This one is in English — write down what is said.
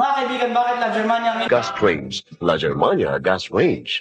Mga kaibigan, bakit La Germania Gas Range, La Germania Gas Range.